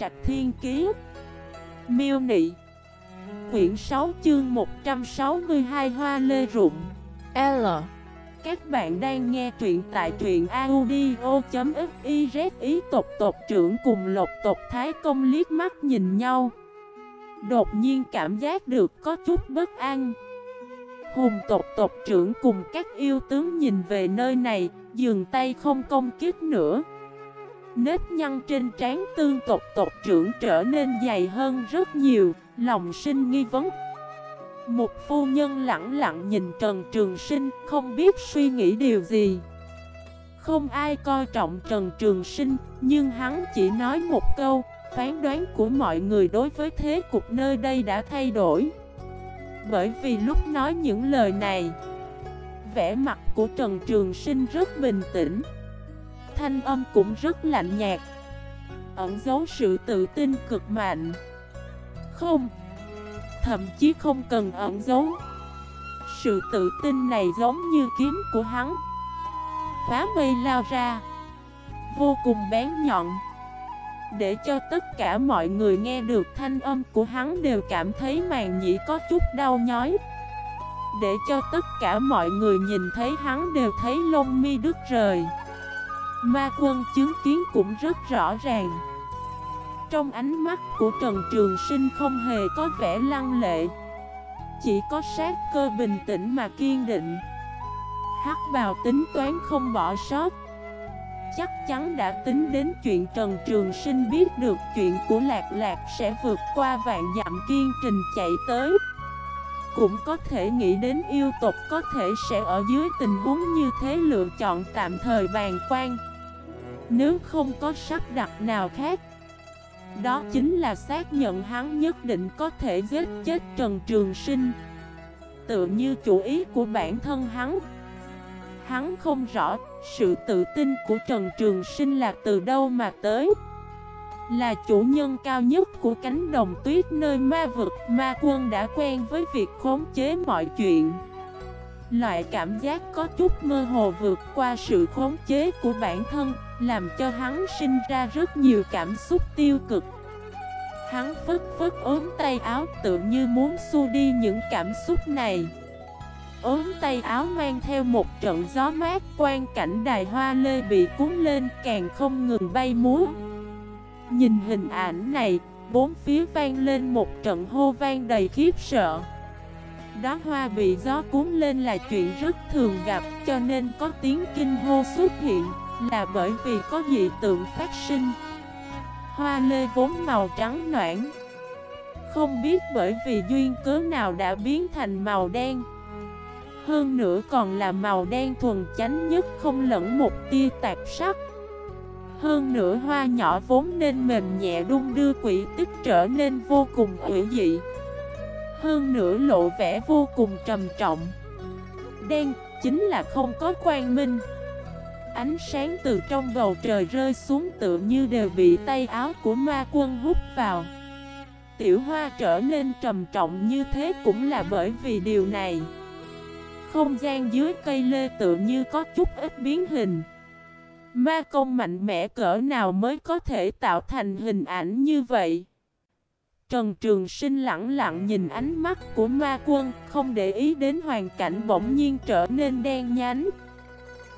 Trạch Thiên Kiế Miêu Nị. Quyển 6 chương 162 Hoa Lê Rụng. L. Các bạn đang nghe truyện tại truyện audio.xyz Ý tộc tộc trưởng cùng lộc tộc Thái Công liếc mắt nhìn nhau. Đột nhiên cảm giác được có chút bất an. Hùng tộc tộc trưởng cùng các yêu tướng nhìn về nơi này, Dừng tay không công kích nữa. Nếp nhăn trên trán tương tộc tộc trưởng trở nên dày hơn rất nhiều, Lòng sinh nghi vấn. Một phu nhân lặng lặng nhìn Trần Trường Sinh, Không biết suy nghĩ điều gì. Không ai coi trọng Trần Trường Sinh, Nhưng hắn chỉ nói một câu, Phán đoán của mọi người đối với thế cục nơi đây đã thay đổi. Bởi vì lúc nói những lời này, Vẻ mặt của Trần Trường Sinh rất bình tĩnh. Thanh âm cũng rất lạnh nhạt. Ẩn giấu sự tự tin cực mạnh. Không. Thậm chí không cần ẩn giấu. Sự tự tin này giống như kiếm của hắn. Phá mây lao ra. Vô cùng bén nhọn. Để cho tất cả mọi người nghe được thanh âm của hắn đều cảm thấy màng nhĩ có chút đau nhói. Để cho tất cả mọi người nhìn thấy hắn đều thấy lông mi đứt rời. Ma quân chứng kiến cũng rất rõ ràng. Trong ánh mắt của Trần Trường Sinh không hề có vẻ lăng lệ. Chỉ có sát cơ bình tĩnh mà kiên định. Hắc bào tính toán không bỏ sót. Chắc chắn đã tính đến chuyện Trần Trường Sinh biết được chuyện của Lạc Lạc sẽ vượt qua vạn dặm kiên trình chạy tới. Cũng có thể nghĩ đến yêu tộc có thể sẽ ở dưới tình huống như thế lựa chọn tạm thời bàn quan. Nếu không có sắp đặt nào khác, đó chính là xác nhận hắn nhất định có thể giết chết Trần Trường Sinh. Tự như chủ ý của bản thân hắn. Hắn không rõ sự tự tin của Trần Trường Sinh là từ đâu mà tới là chủ nhân cao nhất của cánh đồng tuyết nơi ma vực. Ma quân đã quen với việc khống chế mọi chuyện. Loại cảm giác có chút mơ hồ vượt qua sự khống chế của bản thân, Làm cho hắn sinh ra rất nhiều cảm xúc tiêu cực. Hắn phức phức ốm tay áo tự như muốn xua đi những cảm xúc này. Ốm tay áo mang theo một trận gió mát Quan cảnh đài hoa lê bị cuốn lên, càng không ngừng bay múa. Nhìn hình ảnh này, bốn phía vang lên một trận hô vang đầy khiếp sợ. Đóa hoa bị gió cuốn lên là chuyện rất thường gặp Cho nên có tiếng kinh hô xuất hiện Là bởi vì có dị tượng phát sinh. Hoa lê vốn màu trắng noãn. Không biết bởi vì duyên cớ nào đã biến thành màu đen. Hơn nữa còn là màu đen thuần chánh nhất không lẫn một tia tạp sắc. Hơn nữa hoa nhỏ vốn nên mềm nhẹ đung đưa quỷ tức trở nên vô cùng ủy dị. Hơn nữa lộ vẻ vô cùng trầm trọng. Đen, chính là không có quang minh. Ánh sáng từ trong bầu trời rơi xuống tựa như đều bị tay áo của ma quân hút vào. Tiểu hoa trở nên trầm trọng như thế cũng là bởi vì điều này. Không gian dưới cây lê tựa như có chút ít biến hình. Ma công mạnh mẽ cỡ nào mới có thể tạo thành hình ảnh như vậy? Trần Trường Sinh lặng lặng nhìn ánh mắt của ma quân, Không để ý đến hoàn cảnh bỗng nhiên trở nên đen nhánh.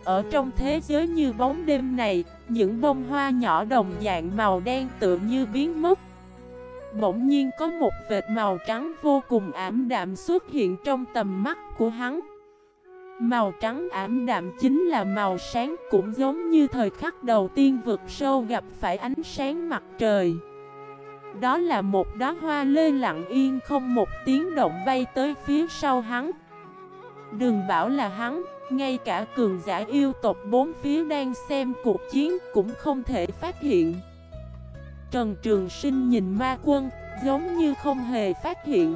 Ở trong thế giới như bóng đêm này, Những bông hoa nhỏ đồng dạng màu đen tự như biến mất. Bỗng nhiên có một vệt màu trắng vô cùng ảm đạm xuất hiện trong tầm mắt của hắn. Màu trắng ảm đạm chính là màu sáng cũng giống như thời khắc đầu tiên vượt sâu gặp phải ánh sáng mặt trời. Đó là một đóa hoa lê lặng yên không một tiếng động bay tới phía sau hắn. Đừng bảo là hắn, ngay cả cường giả yêu tộc bốn phía đang xem cuộc chiến cũng không thể phát hiện. Trần Trường Sinh nhìn ma quân, giống như không hề phát hiện.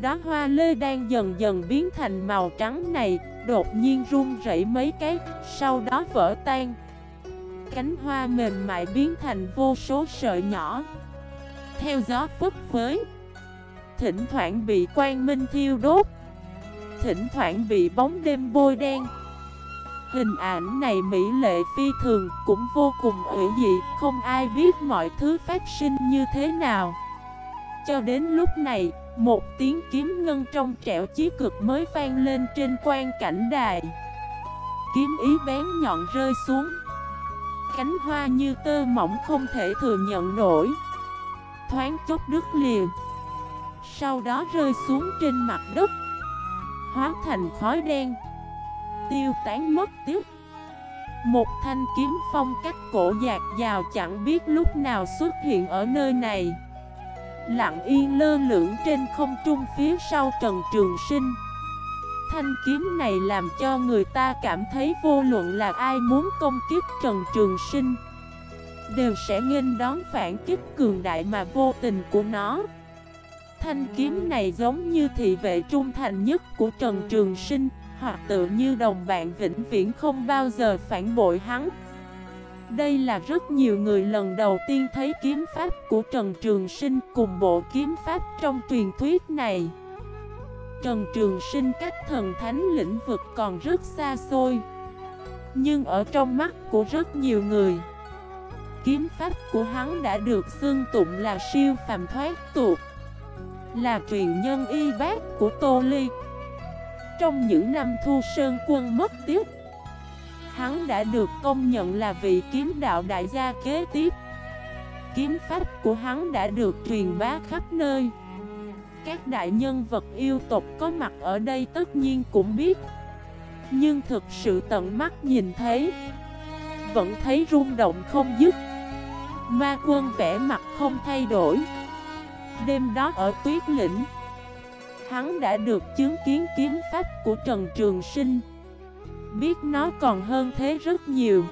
Đóa hoa lê đang dần dần biến thành màu trắng này, Đột nhiên run rẩy mấy cái, Sau đó vỡ tan. Cánh hoa mềm mại biến thành vô số sợi nhỏ. Theo gió phất phới, Thỉnh thoảng bị quang minh thiêu đốt, Thỉnh thoảng bị bóng đêm bôi đen. Hình ảnh này mỹ lệ phi thường, cũng vô cùng ủy dị, Không ai biết mọi thứ phát sinh như thế nào. Cho đến lúc này, Một tiếng kiếm ngân trong trẻo chí cực mới vang lên trên quan cảnh đài. Kiếm ý bén nhọn rơi xuống. Cánh hoa như tơ mỏng không thể thừa nhận nổi. Thoáng chốc đứt liền Sau đó rơi xuống trên mặt đất. Hóa thành khói đen. Tiêu tán mất tiếc Một thanh kiếm phong cách cổ dạt dào chẳng biết lúc nào xuất hiện ở nơi này. Lặng yên lơ lửng trên không trung phía sau Trần Trường Sinh. Thanh kiếm này làm cho người ta cảm thấy vô luận là ai muốn công kiếp Trần Trường Sinh, Đều sẽ nghênh đón phản kích cường đại mà vô tình của nó. Thanh kiếm này giống như thị vệ trung thành nhất của Trần Trường Sinh, Hoặc tự như đồng bạn vĩnh viễn không bao giờ phản bội hắn. Đây là rất nhiều người lần đầu tiên thấy kiếm pháp của Trần Trường Sinh cùng bộ kiếm pháp trong truyền thuyết này. Trần Trường Sinh cách thần thánh lĩnh vực còn rất xa xôi, Nhưng ở trong mắt của rất nhiều người, Kiếm pháp của hắn đã được xưng tụng là siêu phàm thoát tục, Là truyền nhân y bác của Tô Ly. Trong những năm thu sơn quân mất tiếc Hắn đã được công nhận là vị kiếm đạo đại gia kế tiếp. Kiếm pháp của hắn đã được truyền bá khắp nơi. Các đại nhân vật yêu tộc có mặt ở đây tất nhiên cũng biết. Nhưng thực sự tận mắt nhìn thấy, Vẫn thấy rung động không dứt. Ma quân vẽ mặt không thay đổi. Đêm đó ở tuyết lĩnh, Hắn đã được chứng kiến kiếm pháp của Trần Trường Sinh. Biết nó còn hơn thế rất nhiều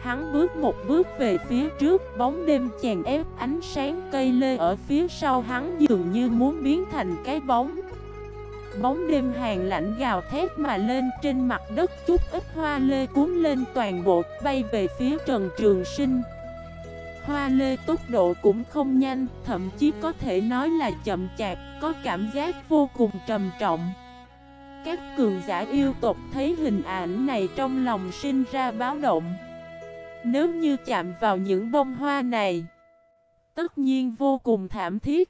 Hắn bước một bước về phía trước, bóng đêm chèn ép ánh sáng cây lê ở phía sau hắn dường như muốn biến thành cái bóng. Bóng đêm hàng lạnh gào thét mà lên trên mặt đất chút ít hoa lê cuốn lên toàn bộ bay về phía Trần Trường Sinh. Hoa lê tốc độ cũng không nhanh, thậm chí có thể nói là chậm chạp, có cảm giác vô cùng trầm trọng. Các cường giả yêu tộc thấy hình ảnh này trong lòng sinh ra báo động. Nếu như chạm vào những bông hoa này, Tất nhiên vô cùng thảm thiết.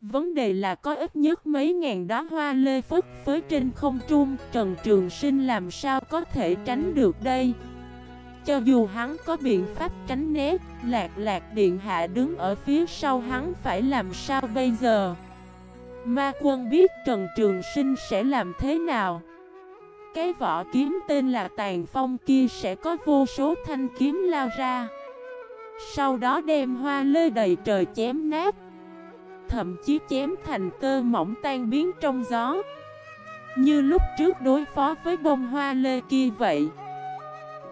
Vấn đề là có ít nhất mấy ngàn đóa hoa lê phất phới trên không trung, Trần Trường Sinh làm sao có thể tránh được đây? Cho dù hắn có biện pháp tránh né, Lạc lạc điện hạ đứng ở phía sau hắn phải làm sao bây giờ? Ma quân biết Trần Trường Sinh sẽ làm thế nào. Cái vỏ kiếm tên là Tàn Phong kia sẽ có vô số thanh kiếm lao ra. Sau đó đem hoa lê đầy trời chém nát. Thậm chí chém thành tơ mỏng tan biến trong gió. Như lúc trước đối phó với bông hoa lê kia vậy.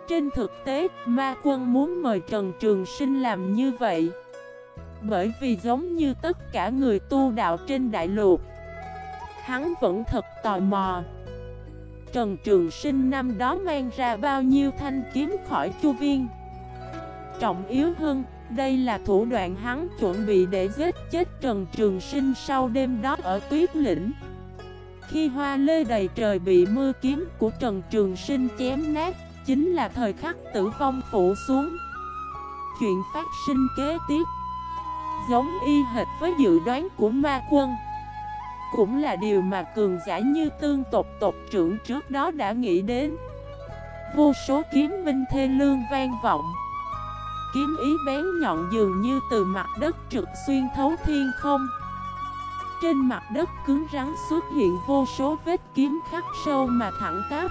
Trên thực tế, ma quân muốn mời Trần Trường Sinh làm như vậy. Bởi vì giống như tất cả người tu đạo trên đại lục Hắn vẫn thật tò mò. Trần Trường Sinh năm đó mang ra bao nhiêu thanh kiếm khỏi chu viên? Trọng yếu hơn, đây là thủ đoạn hắn chuẩn bị để giết chết Trần Trường Sinh sau đêm đó ở tuyết lĩnh. Khi hoa lê đầy trời bị mưa kiếm của Trần Trường Sinh chém nát Chính là thời khắc tử vong phủ xuống. Chuyện phát sinh kế tiếp Giống y hệt với dự đoán của ma quân. Cũng là điều mà cường giả như tương tộc tộc trưởng trước đó đã nghĩ đến. Vô số kiếm minh thê lương vang vọng. Kiếm ý bén nhọn dường như từ mặt đất trực xuyên thấu thiên không. Trên mặt đất cứng rắn xuất hiện vô số vết kiếm khắc sâu mà thẳng tắp.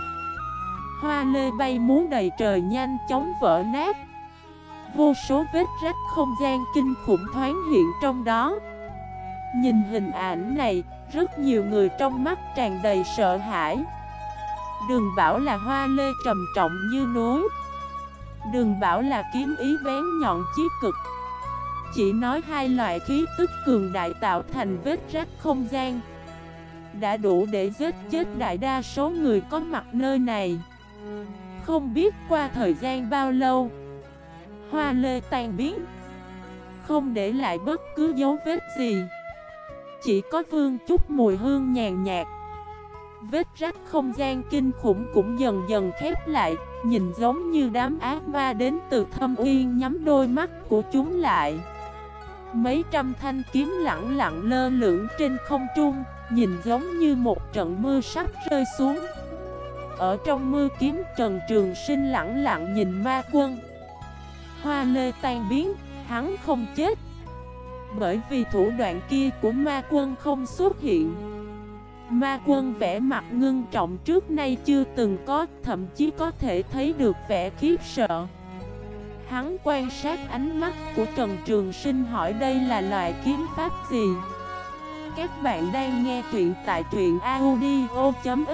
Hoa lê bay muốn đầy trời nhanh chóng vỡ nát. Vô số vết rách không gian kinh khủng thoáng hiện trong đó. Nhìn hình ảnh này, rất nhiều người trong mắt tràn đầy sợ hãi. Đừng bảo là hoa lê trầm trọng như núi. Đừng bảo là kiếm ý bén nhọn chí cực. Chỉ nói hai loại khí tức cường đại tạo thành vết rách không gian. Đã đủ để giết chết đại đa số người có mặt nơi này. Không biết qua thời gian bao lâu Hoa lê tan biến. Không để lại bất cứ dấu vết gì. Chỉ có vương chút mùi hương nhàn nhạt. Vết rách không gian kinh khủng cũng dần dần khép lại, Nhìn giống như đám ác ma đến từ thâm uyên nhắm đôi mắt của chúng lại. Mấy trăm thanh kiếm lặng lặng lơ lửng trên không trung, Nhìn giống như một trận mưa sắp rơi xuống. Ở trong mưa kiếm Trần Trường Sinh lặng lặng nhìn ma quân. Hoa lê tan biến, hắn không chết. Bởi vì thủ đoạn kia của ma quân không xuất hiện. Ma quân vẽ mặt ngưng trọng trước nay chưa từng có Thậm chí có thể thấy được vẻ khiếp sợ. Hắn quan sát ánh mắt của Trần Trường Sinh hỏi đây là loại kiếm pháp gì? Các bạn đang nghe truyện tại truyện audio.fif